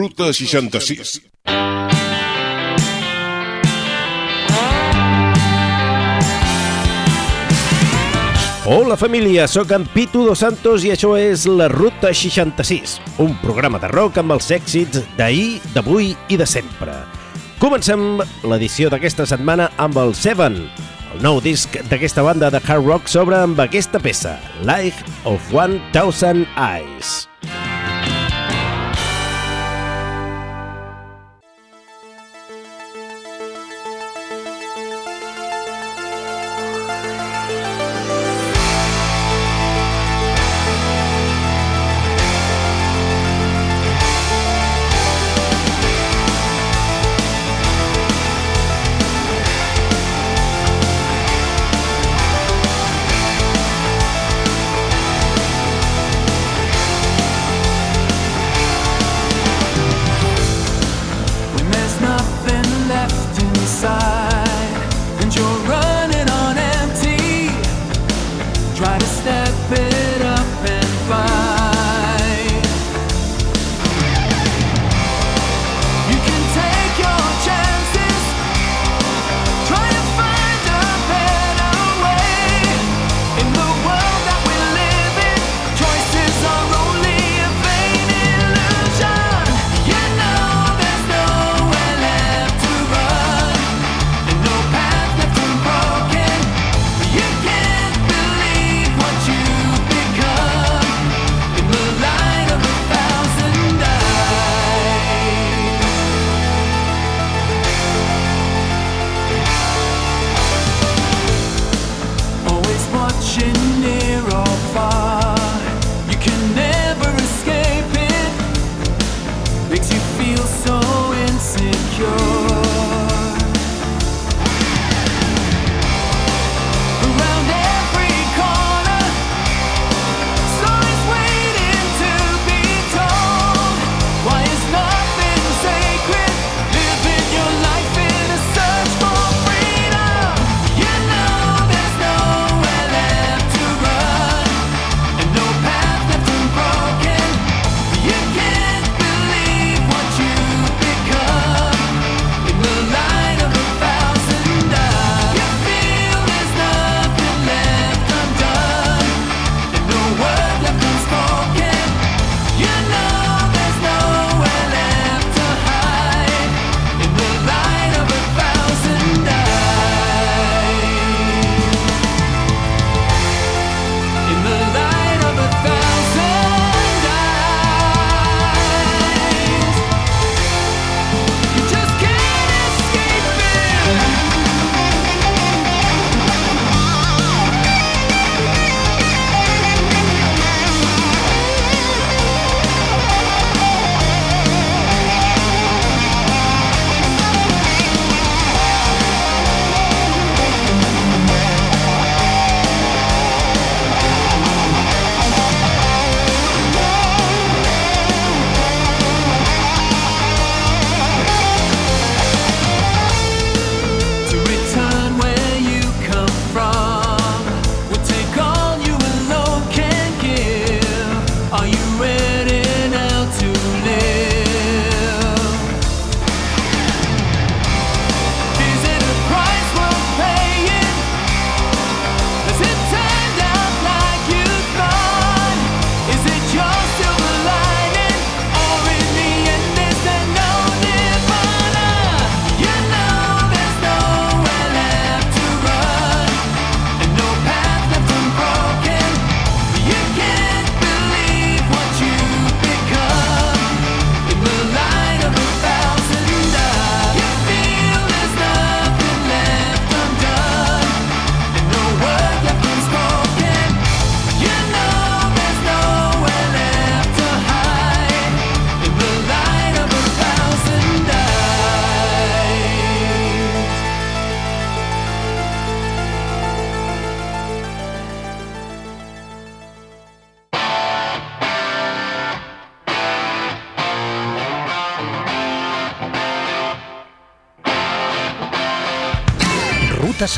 Ruta 66. Hola família, sóc en Pitu Dos Santos i això és la Ruta 66, un programa de rock amb els èxits d'ahir, d'avui i de sempre. Comencem l'edició d'aquesta setmana amb el Seven, el nou disc d'aquesta banda de hard rock sobre amb aquesta peça, Life of 1000 Eyes.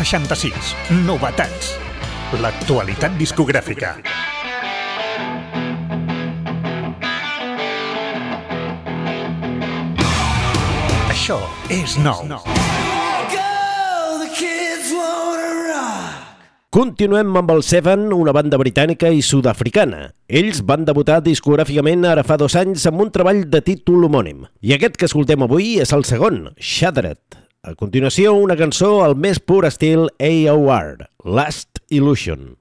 66. Novetats. L'actualitat discogràfica. Això és nou. Continuem amb el Seven, una banda britànica i sud-africana. Ells van debutar discogràficament ara fa dos anys amb un treball de títol homònim. I aquest que escoltem avui és el segon, Shattered. A continuació, una cançó al més pur estil AOR, Last Illusion.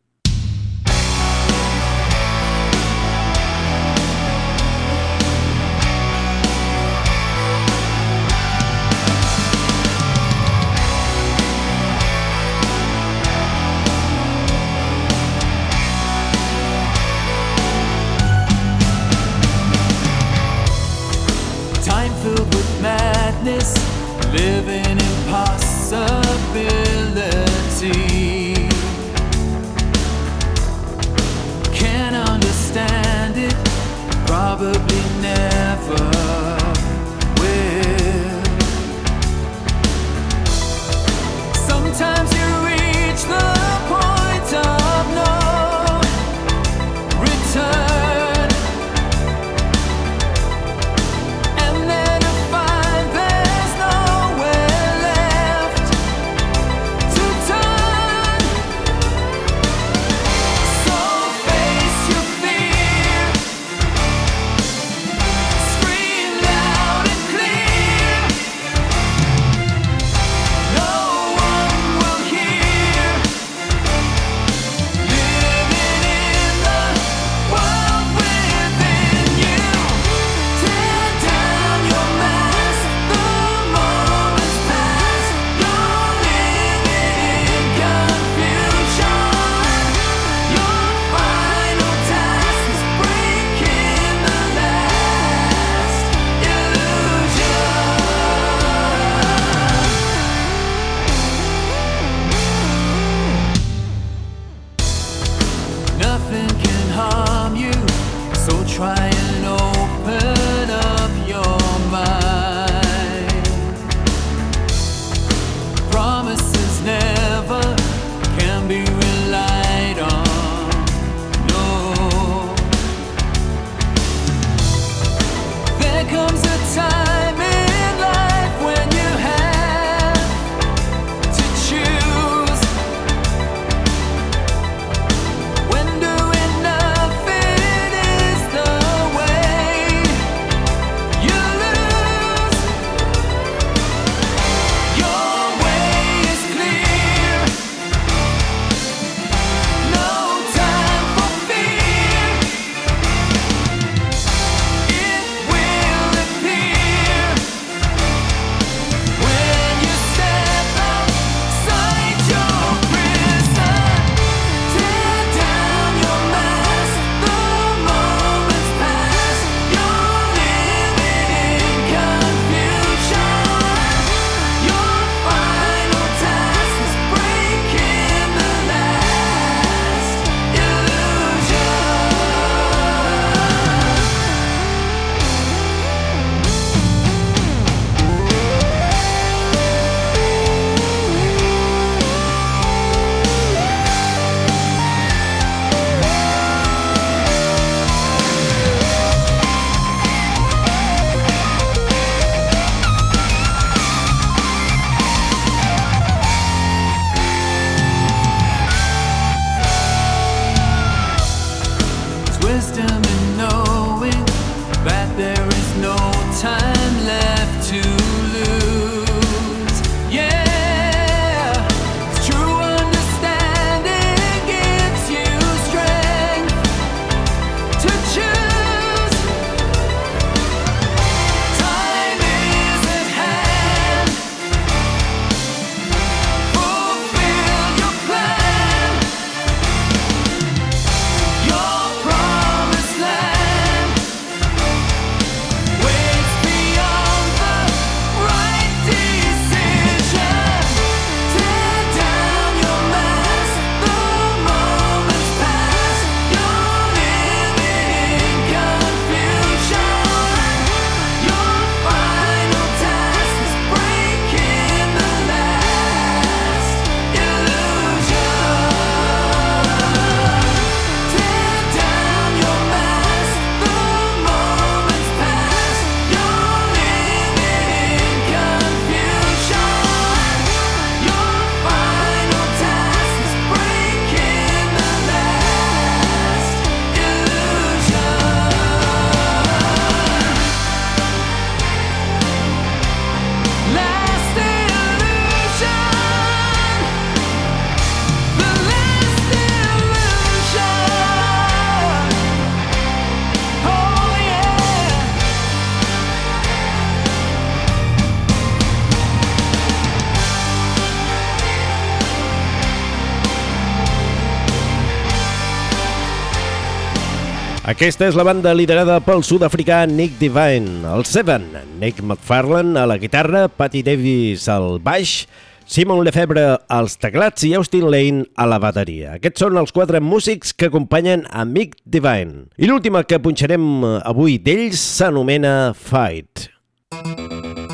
Aquesta és la banda liderada pel sud-africà Nick Divine, el Seven, Nick McFarlane a la guitarra, Patty Davis al baix, Simon Lefebvre als teclats i Austin Lane a la bateria. Aquests són els quatre músics que acompanyen a Nick Divine. I l'última que punxarem avui d'ells s'anomena Fight. Fight.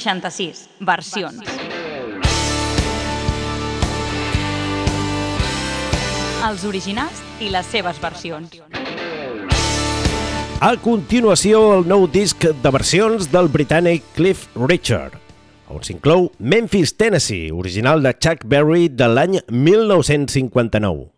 66, versions. Els originals i les seves versions. A continuació, el nou disc de versions del britànic Cliff Richard, on s'inclou Memphis, Tennessee, original de Chuck Berry de l'any 1959.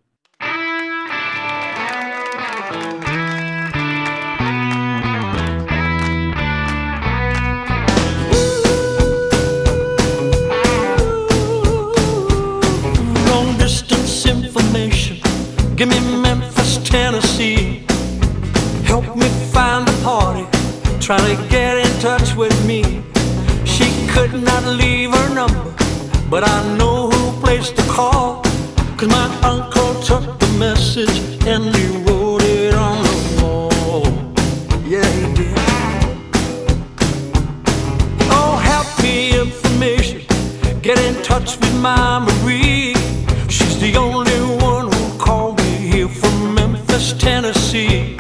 Trying to get in touch with me. She could not leave her number, but I know who placed the call. Cause my uncle took the message and he wrote it on the wall. Yeah, he did. Oh, happy information. Get in touch with my Marie. She's the only one who called me here from Memphis, Tennessee.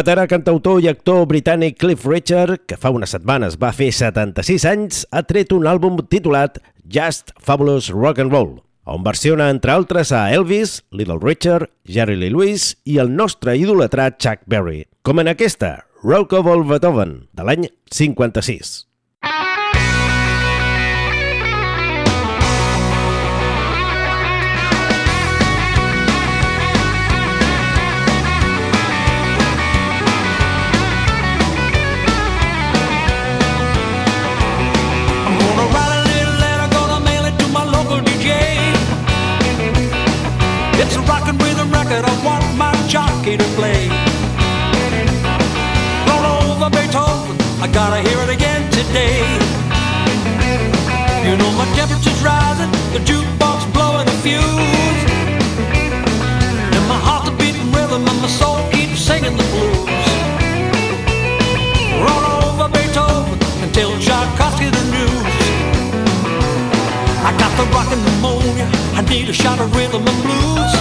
Veterà cantautor i actor britànic Cliff Richard, que fa unes setmanes va fer 76 anys, ha tret un àlbum titulat Just Fabulous Rock and Roll, on versiona, entre altres, a Elvis, Little Richard, Jerry Lee Lewis i el nostre idolatrat Chuck Berry, com en aquesta, Rock of All Beethoven, de l'any 56. It's a rockin' rhythm record, I want my jockey to play. Roll over Beethoven, I gotta hear it again today. You know my temperature's rising, the jukebox blowing a fuse. And my heart's a beating rhythm, and my soul keeps singing the blues. Roll over Beethoven and tell Tchaikovsky need a shot of rhythm and blues.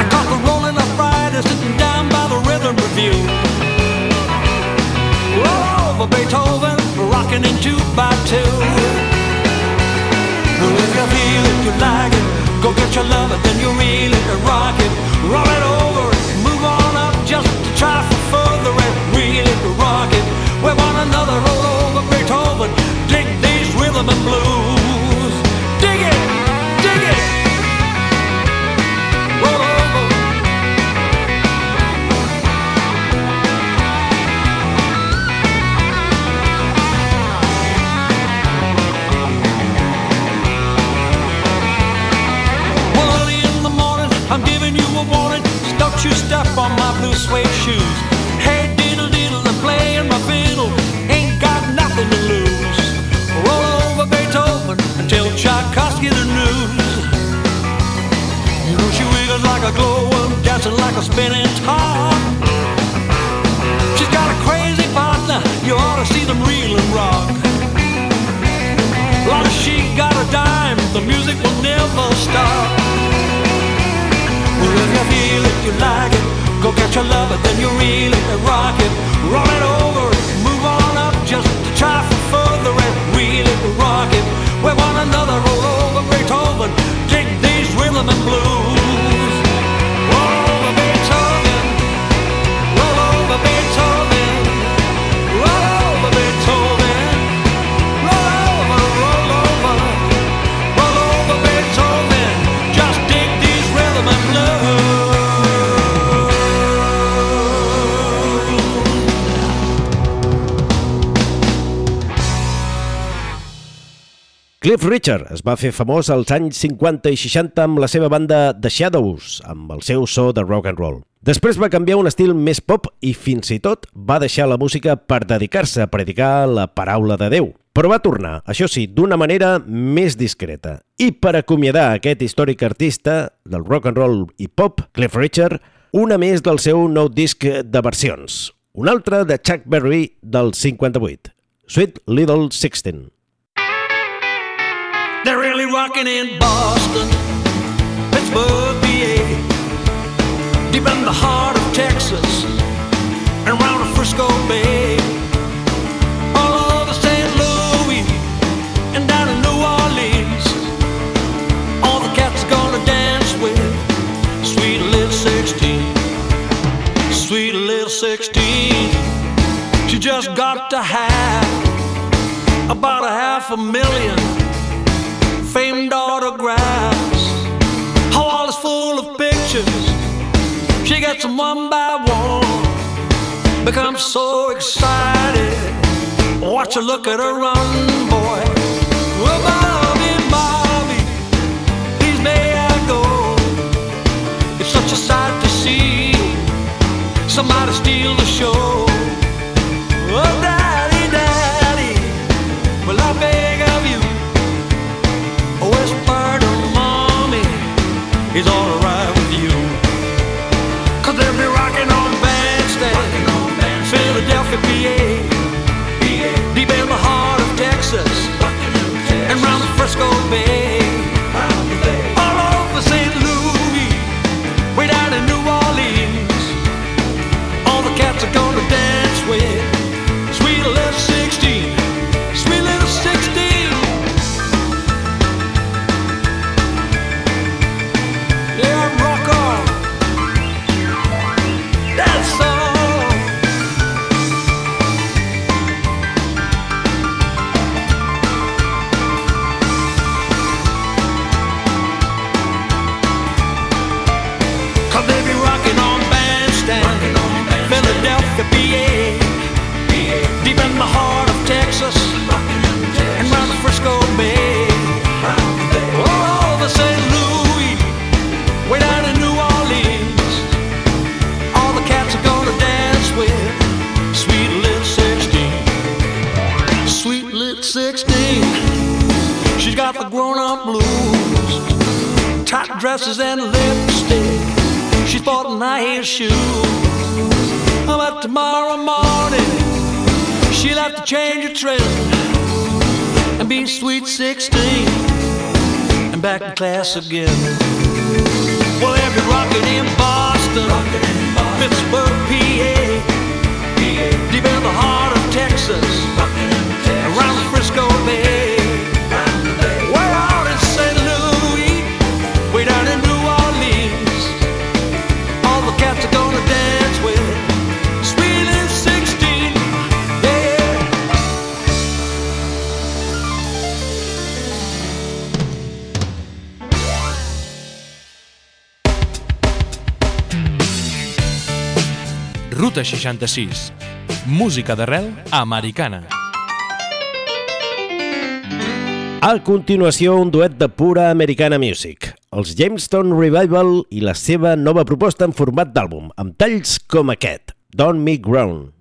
I caught the rolling arthritis sitting down by the rhythm review. Roll over Beethoven, rockin' in two by two. Well, if you feel it, you like it, go get your lover, then you really rock it. Roll it over, move on up just to try for further and really rock it. We want another roll over Beethoven, dig these rhythm and blues. Suede shoes. Hey, diddle diddle, I'm playing my fiddle. Ain't got nothing to lose. Roll over Beethoven and tell Tchaikovsky the news. You know she wiggles like a glowworm, dancing like a spinning top. She's got a crazy partner. You ought to see them reel and rock. Long as she got a dime, the music will never stop. If you feel it, you like it, go get your lover, then you really rock it. Roll it over, move on up, just to try for further and really rock it. We want another roll over Beethoven, dig these rhythm and blues. Cliff Richard es va fer famós als anys 50 i 60 amb la seva banda The Shadows, amb el seu so de rock and roll. Després va canviar un estil més pop i fins i tot va deixar la música per dedicar-se a predicar la paraula de Déu. Però va tornar, això sí, d'una manera més discreta. I per acomiadar aquest històric artista del rock and roll i pop, Cliff Richard, una més del seu nou disc de versions. Una altra de Chuck Berry del 58, Sweet Little Sixteen. They're really rocking in Boston, Pittsburgh, PA, deep in the heart of Texas, and around the Frisco Bay, all over St. Louis, and down in New Orleans. All the cats are gonna dance with sweet little 16, sweet little 16. She just got to have about a half a million famed autographs. Her wall is full of pictures. She gets them one by one. Becomes so excited. Watch her look at her run, boy. Oh, Bobby, Bobby, please may I go? It's such a sight to see. Somebody steal the show. Dresses and lipstick. She's bought heel shoes. But tomorrow morning, she'll have to change her trim and be sweet 16 and back in class again. Well, be rocking in Boston, Pittsburgh, PA, deep in the heart of Texas, Ruta 66. Música d'arrel americana. A continuació, un duet de pura Americana Music. Els Jamestown Revival i la seva nova proposta en format d'àlbum, amb talls com aquest, Don't Me Ground.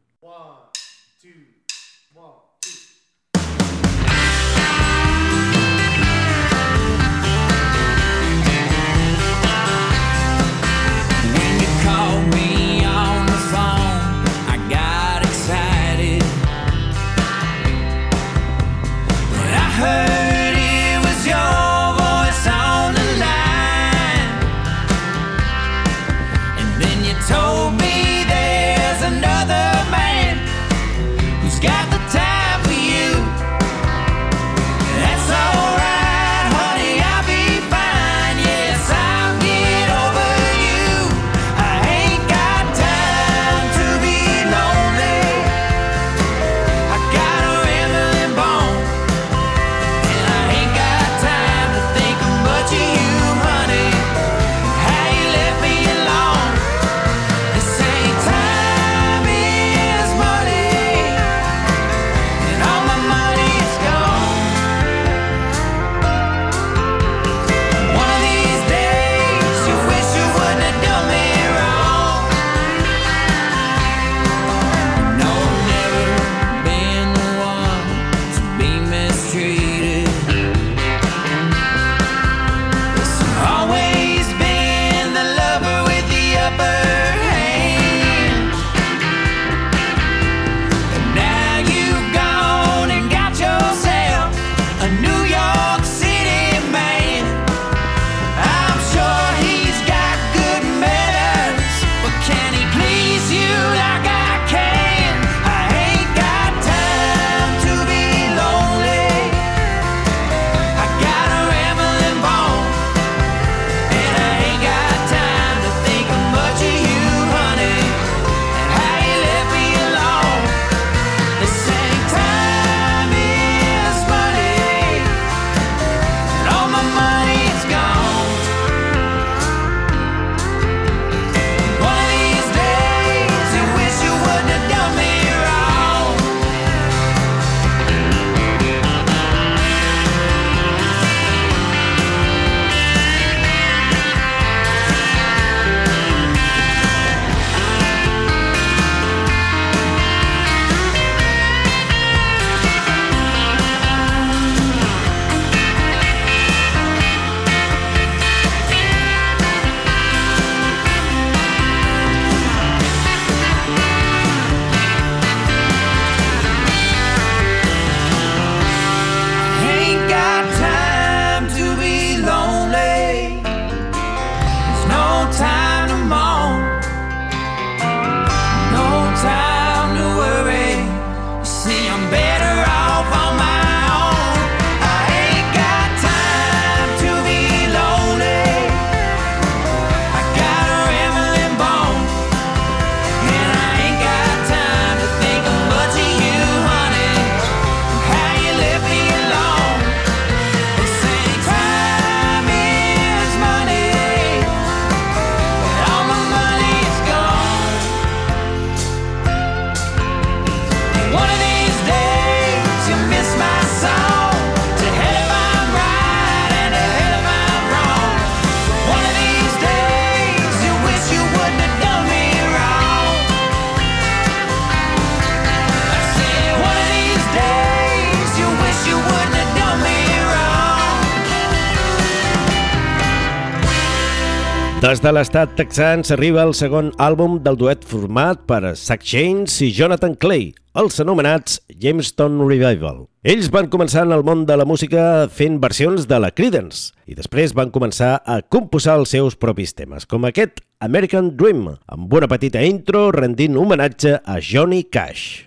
Des de l'estat texan s'arriba el segon àlbum del duet format per Zach Chains i Jonathan Clay, els anomenats Jamestown Revival. Ells van començar en el món de la música fent versions de la Creedence i després van començar a composar els seus propis temes, com aquest American Dream, amb una petita intro rendint homenatge a Johnny Cash.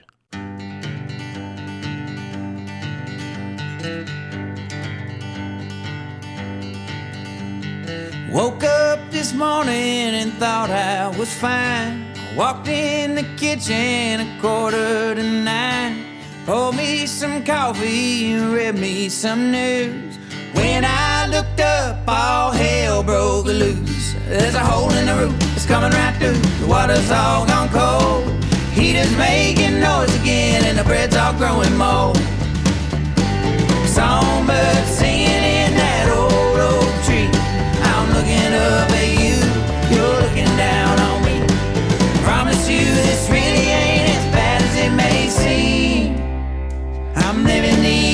Woke this morning and thought I was fine. Walked in the kitchen a quarter to nine. Poured me some coffee and read me some news. When I looked up, all hell broke loose. There's a hole in the roof, it's coming right through. The water's all gone cold. Heater's making noise again, and the bread's all growing mold. Songbird singing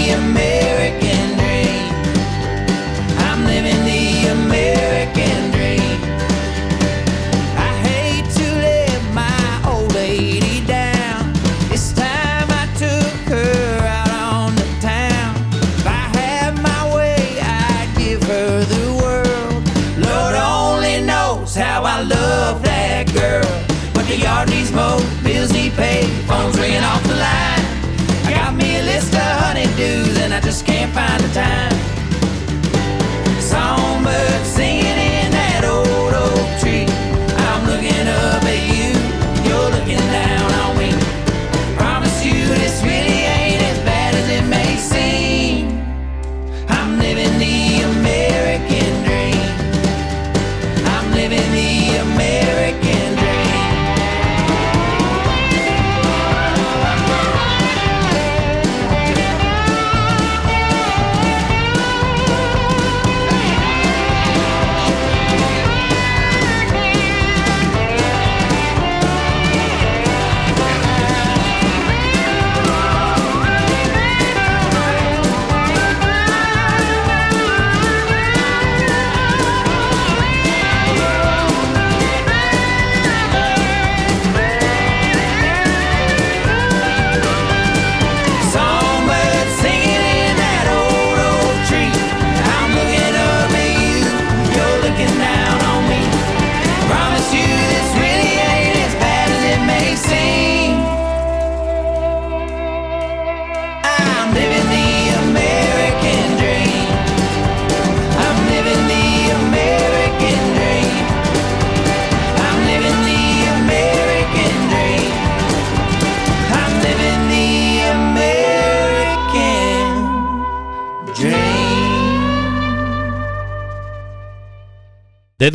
the American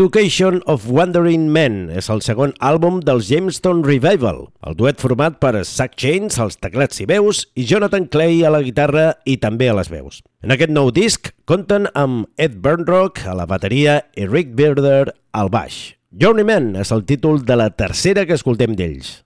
Education of Wandering Men és el segon àlbum dels Jamestown Revival, el duet format per Zach Chains als teclats i veus i Jonathan Clay a la guitarra i també a les veus. En aquest nou disc compten amb Ed Burnrock a la bateria i Rick Birder al baix. Journeyman és el títol de la tercera que escoltem d'ells.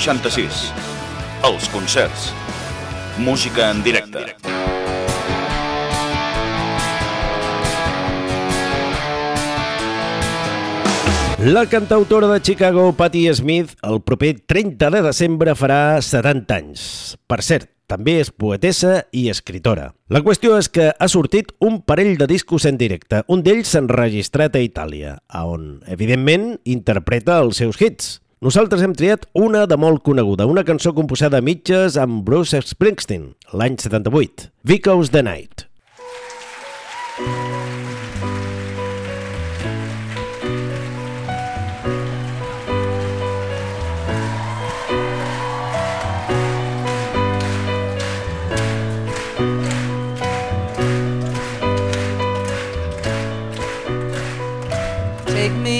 66. Els concerts. Música en directe. La cantautora de Chicago, Patti Smith, el proper 30 de desembre farà 70 anys. Per cert, també és poetessa i escritora. La qüestió és que ha sortit un parell de discos en directe. Un d'ells s'ha enregistrat a Itàlia, on, evidentment, interpreta els seus hits. Nosaltres hem triat una de molt coneguda, una cançó composada a mitges amb Bruce Springsteen, l'any 78, Because the Night. Take me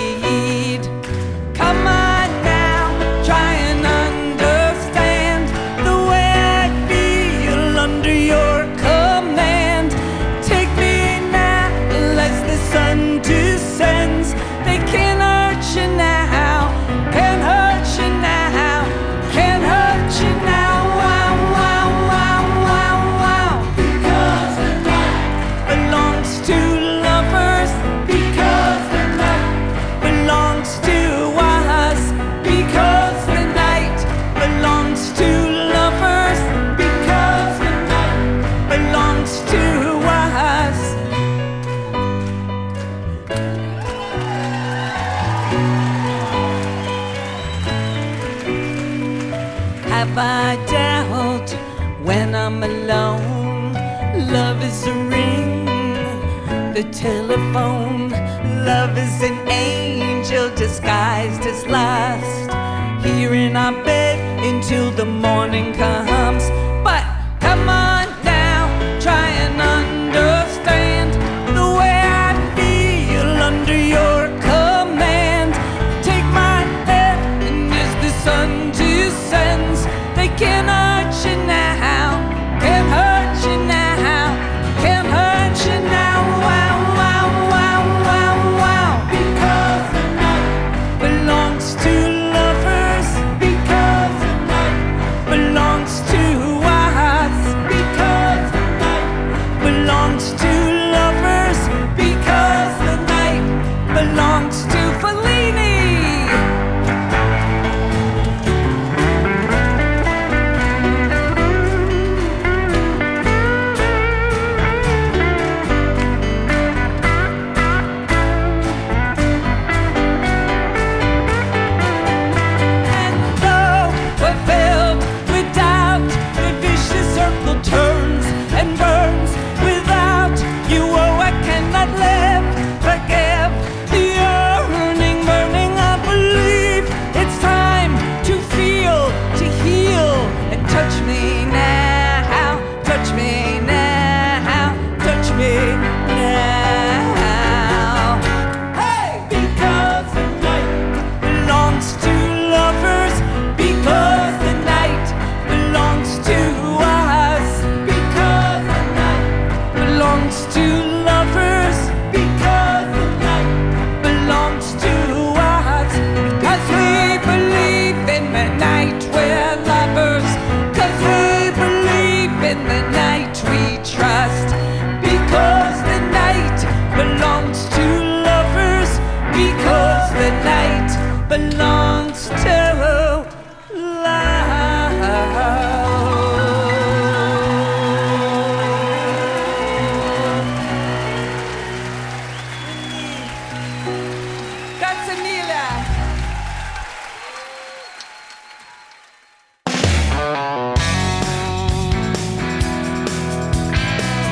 disguised as last, here in our bed until the morning comes.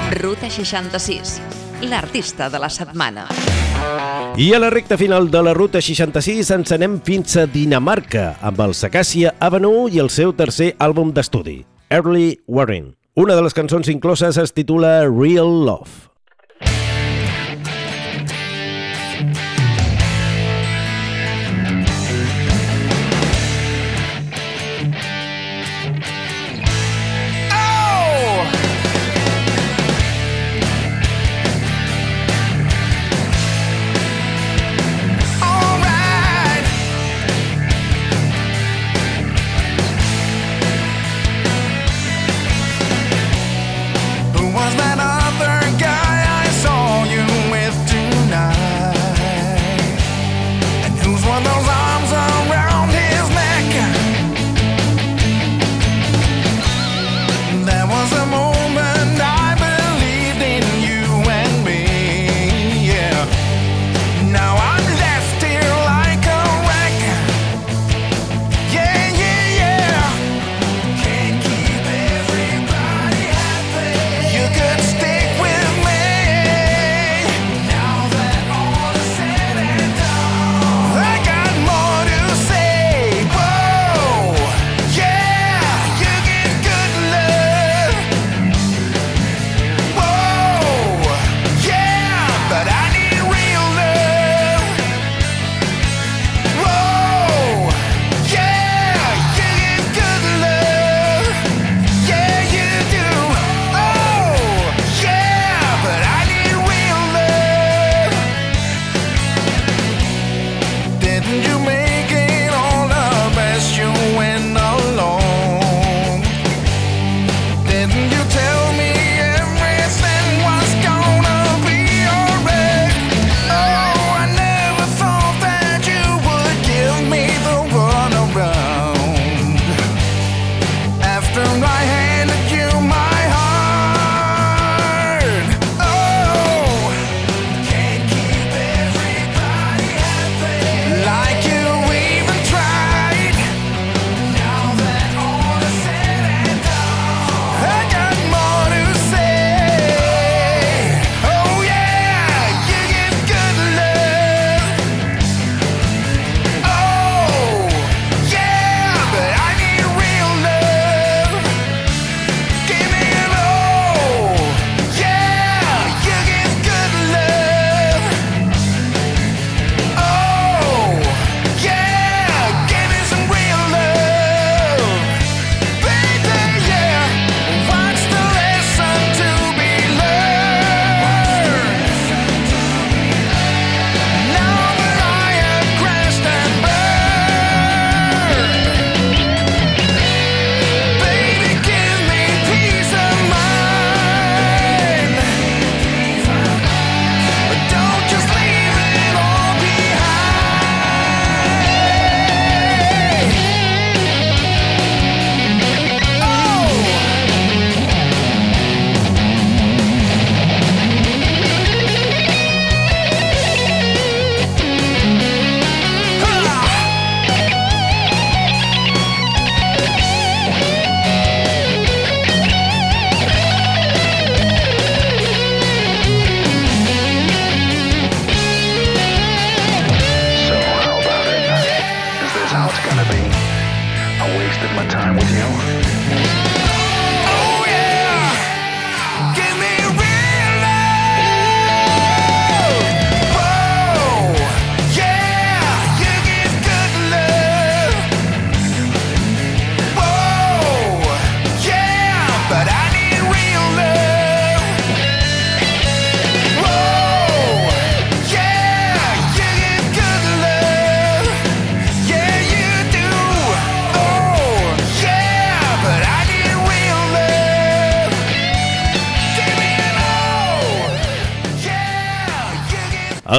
Ruta 66, l'artista de la setmana. I a la recta final de la Ruta 66 ens anem fins a Dinamarca amb el Sacàcia Avenue i el seu tercer àlbum d'estudi, Early Warning. Una de les cançons incloses es titula Real Love.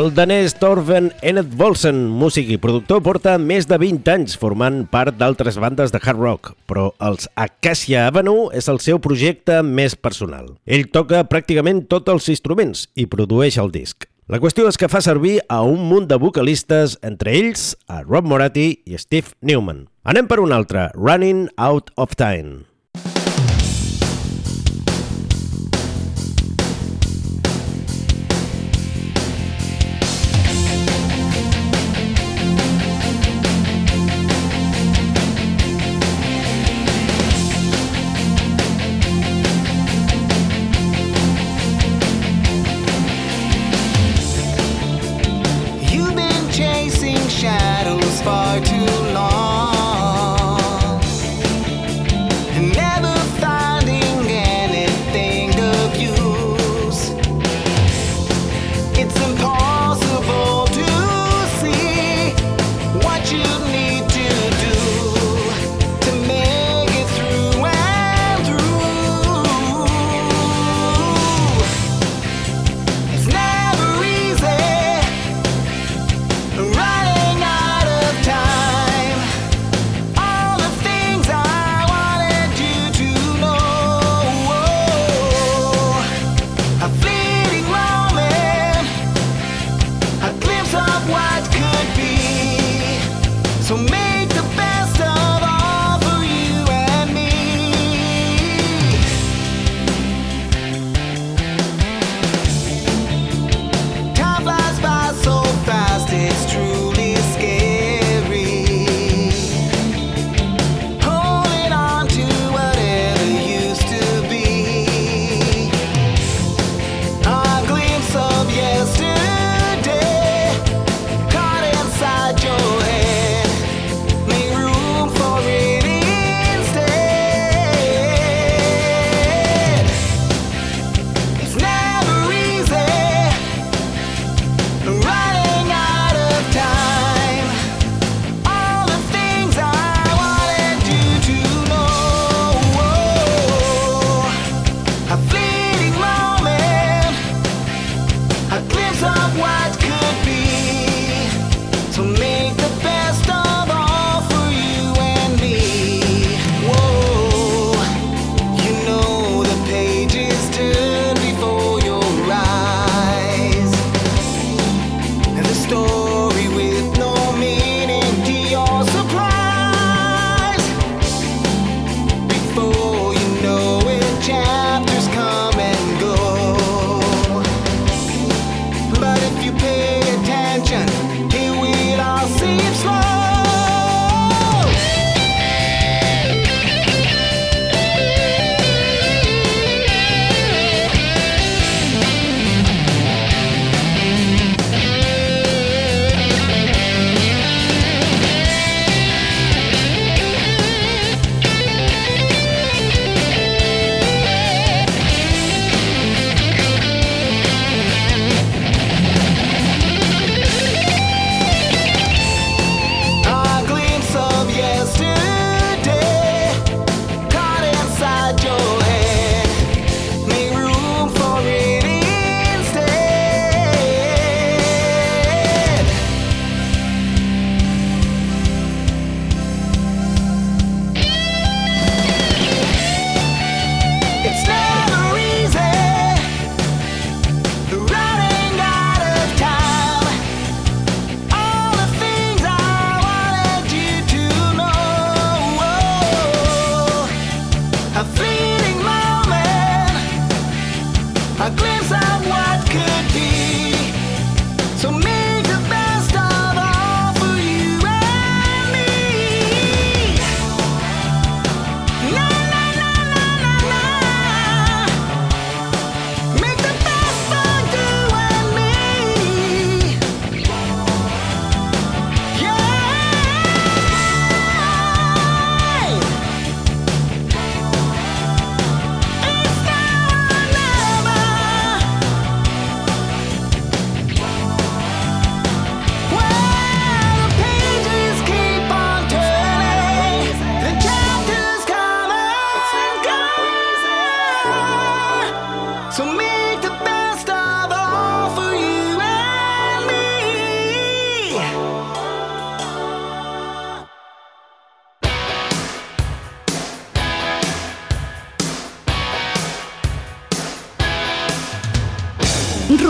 El danès Torven Enet Bolsen, músic i productor, porta més de 20 anys formant part d'altres bandes de hard rock, però els Acacia Avenue és el seu projecte més personal. Ell toca pràcticament tots els instruments i produeix el disc. La qüestió és que fa servir a un munt de vocalistes, entre ells a Rob Moratti i Steve Newman. Anem per un altre, Running Out of Time. to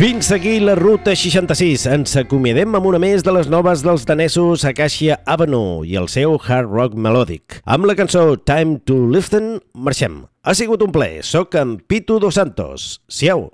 Fins aquí la ruta 66. Ens acomiadem amb una més de les noves dels danesos Acacia Avenue i el seu hard rock melòdic. Amb la cançó Time to Listen marxem. Ha sigut un plaer. Soc en Pitu Dos Santos. Siau!